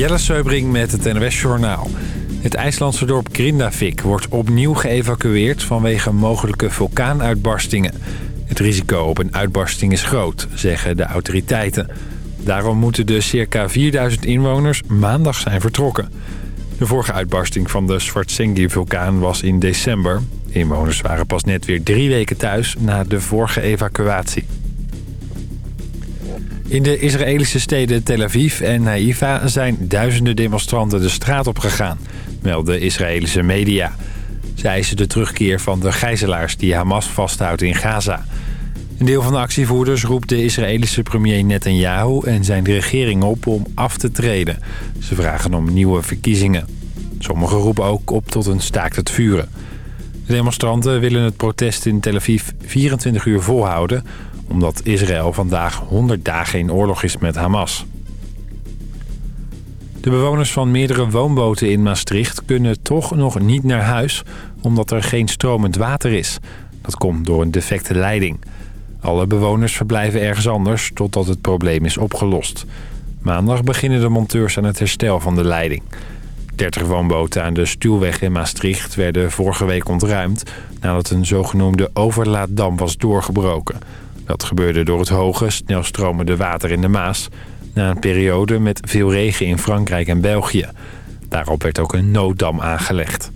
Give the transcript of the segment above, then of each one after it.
Jelle Seubring met het NOS Journaal. Het IJslandse dorp Grindavik wordt opnieuw geëvacueerd vanwege mogelijke vulkaanuitbarstingen. Het risico op een uitbarsting is groot, zeggen de autoriteiten. Daarom moeten de circa 4000 inwoners maandag zijn vertrokken. De vorige uitbarsting van de Svartsengi-vulkaan was in december. Inwoners waren pas net weer drie weken thuis na de vorige evacuatie. In de Israëlische steden Tel Aviv en Haifa zijn duizenden demonstranten de straat op gegaan, melden Israëlische media. Ze eisen de terugkeer van de gijzelaars die Hamas vasthoudt in Gaza. Een deel van de actievoerders roept de Israëlische premier Netanyahu en zijn regering op om af te treden. Ze vragen om nieuwe verkiezingen. Sommigen roepen ook op tot een staakt het vuren. De demonstranten willen het protest in Tel Aviv 24 uur volhouden... omdat Israël vandaag 100 dagen in oorlog is met Hamas. De bewoners van meerdere woonboten in Maastricht kunnen toch nog niet naar huis... omdat er geen stromend water is. Dat komt door een defecte leiding. Alle bewoners verblijven ergens anders totdat het probleem is opgelost. Maandag beginnen de monteurs aan het herstel van de leiding. 30 woonboten aan de Stuwweg in Maastricht werden vorige week ontruimd... nadat een zogenoemde overlaaddam was doorgebroken. Dat gebeurde door het hoge, snelstromende water in de Maas... na een periode met veel regen in Frankrijk en België. Daarop werd ook een nooddam aangelegd.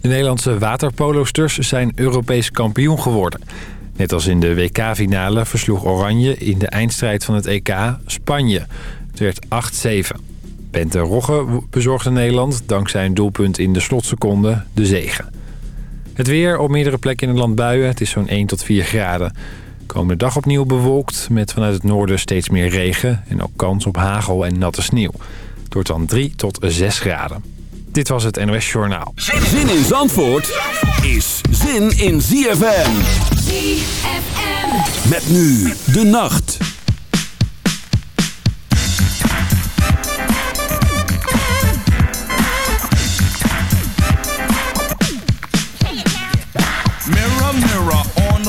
De Nederlandse waterpolosters zijn Europees kampioen geworden. Net als in de WK-finale versloeg Oranje in de eindstrijd van het EK Spanje. Het werd 8-7. Bente Rogge bezorgde Nederland dankzij een doelpunt in de slotseconde de zegen. Het weer op meerdere plekken in het land buien. Het is zo'n 1 tot 4 graden. Komende dag opnieuw bewolkt met vanuit het noorden steeds meer regen... en ook kans op hagel en natte sneeuw. Het wordt dan 3 tot 6 graden. Dit was het NOS Journaal. Zin in Zandvoort is zin in ZFM. ZFM. Met nu de nacht.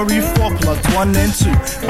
For one and two.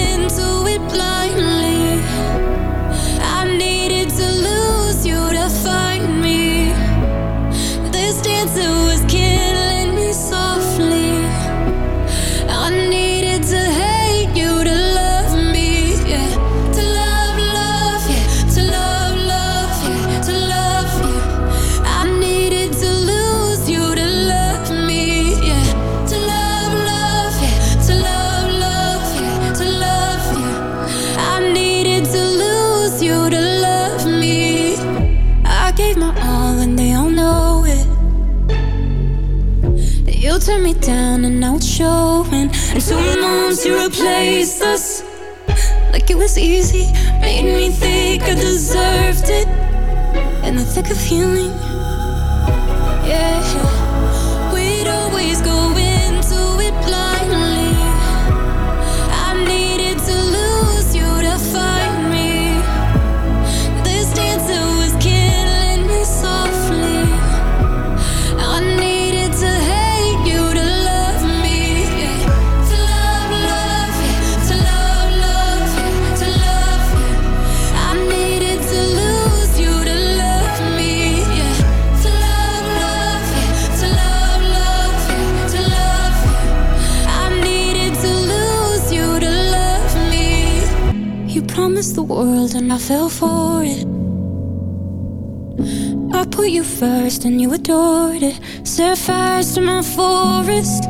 door to set fires to my forest.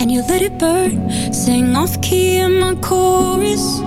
And you let it burn, sing off key in my chorus.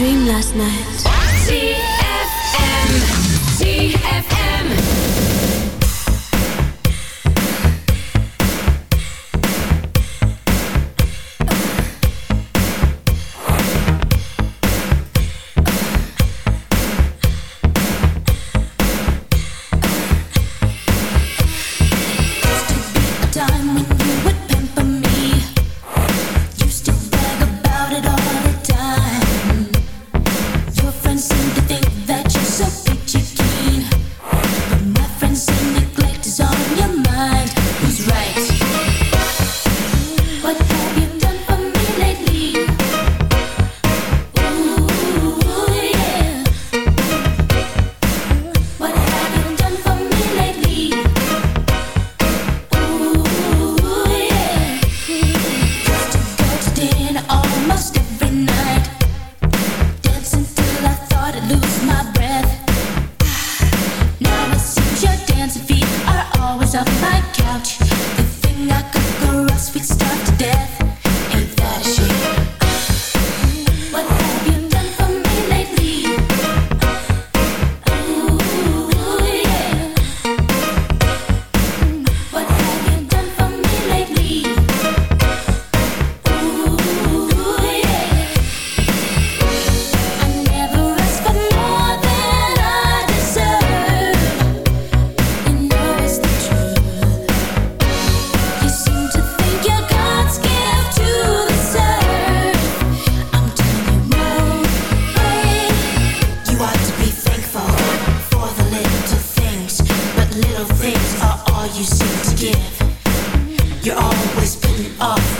Your friends seem give. You're always putting off.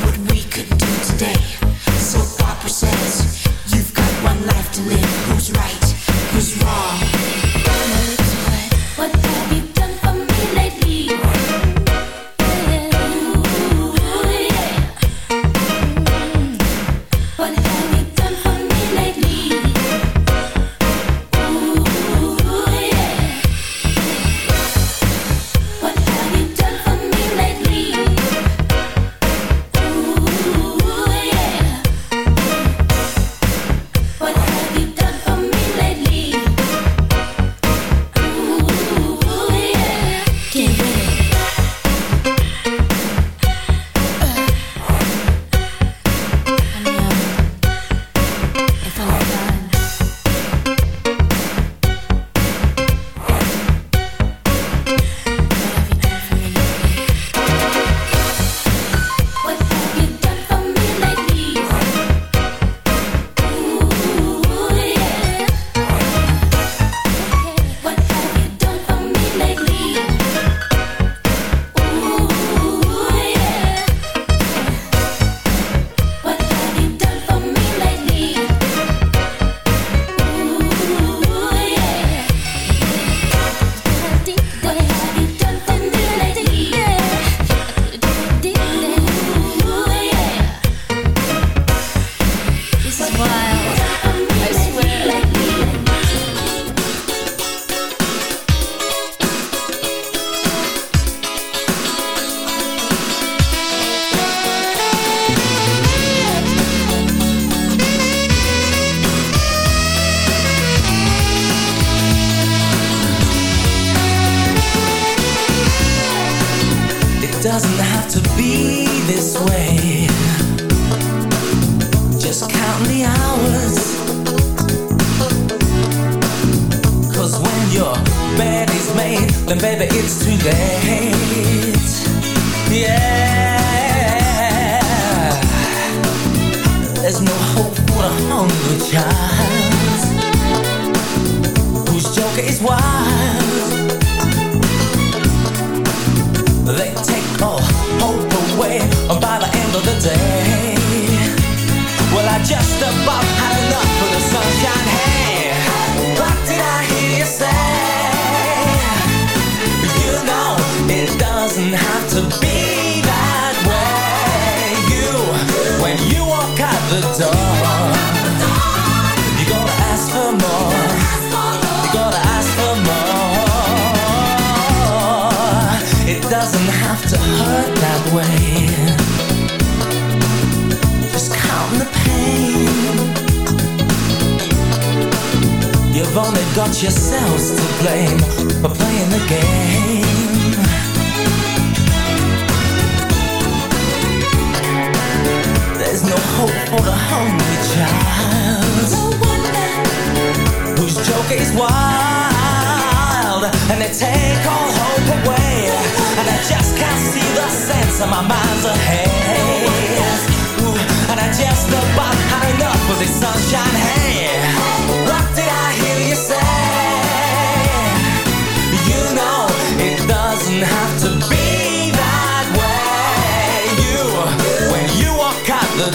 You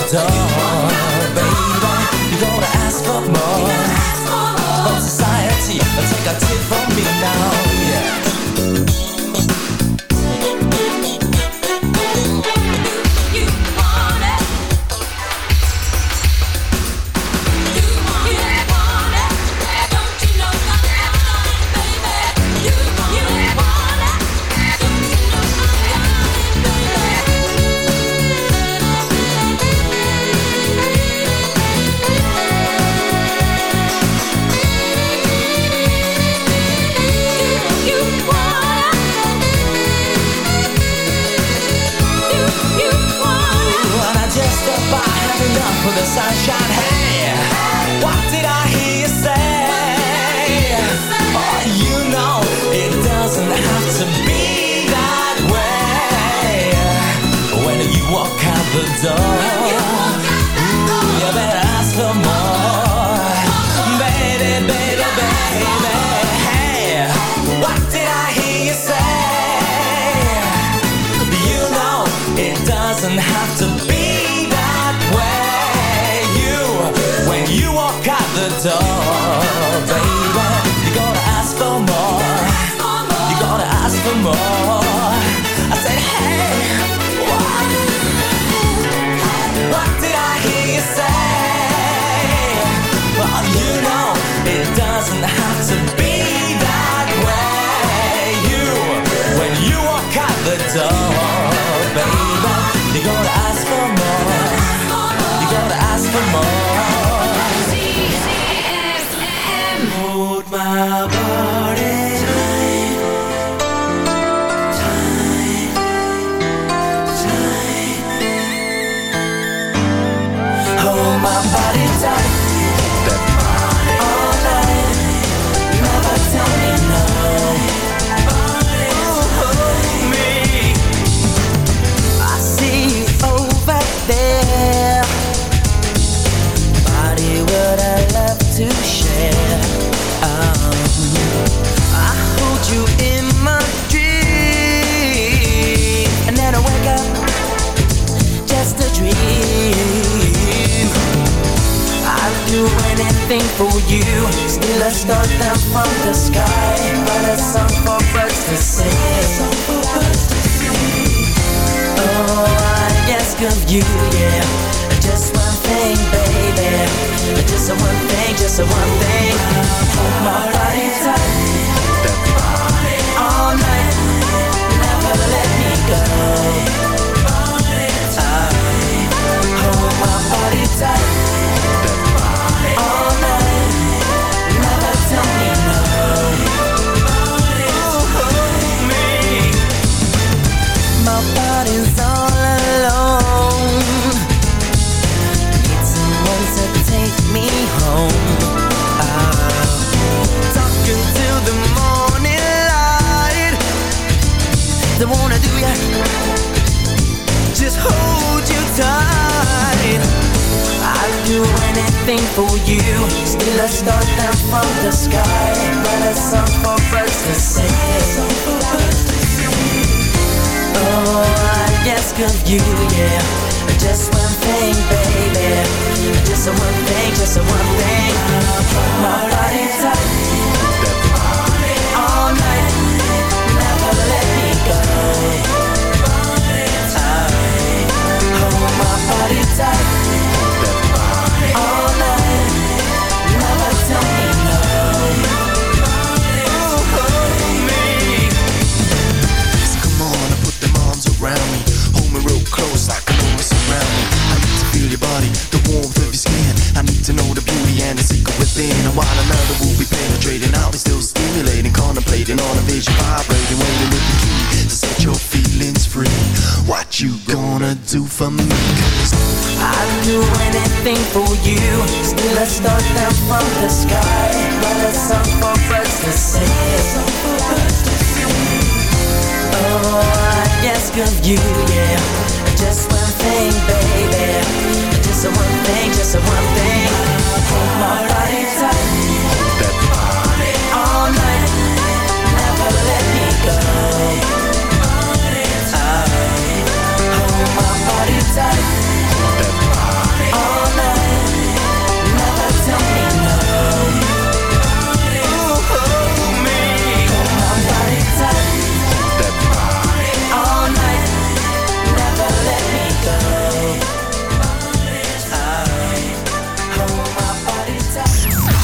wanna ask for more. Society, take a tip from me now. Ask of you, yeah. Just one thing, baby. Just one thing, just one thing. My body tight. Within. And while another will be penetrating, I'll be still stimulating, contemplating on a vision, vibrating, waiting with the key to set your feelings free. What you gonna do for me? Cause I'd do anything for you. Still a star down from the sky. But a song for birds to sing. Oh, I ask of you, yeah. Just one thing, baby. Just one thing, just one thing. Hold my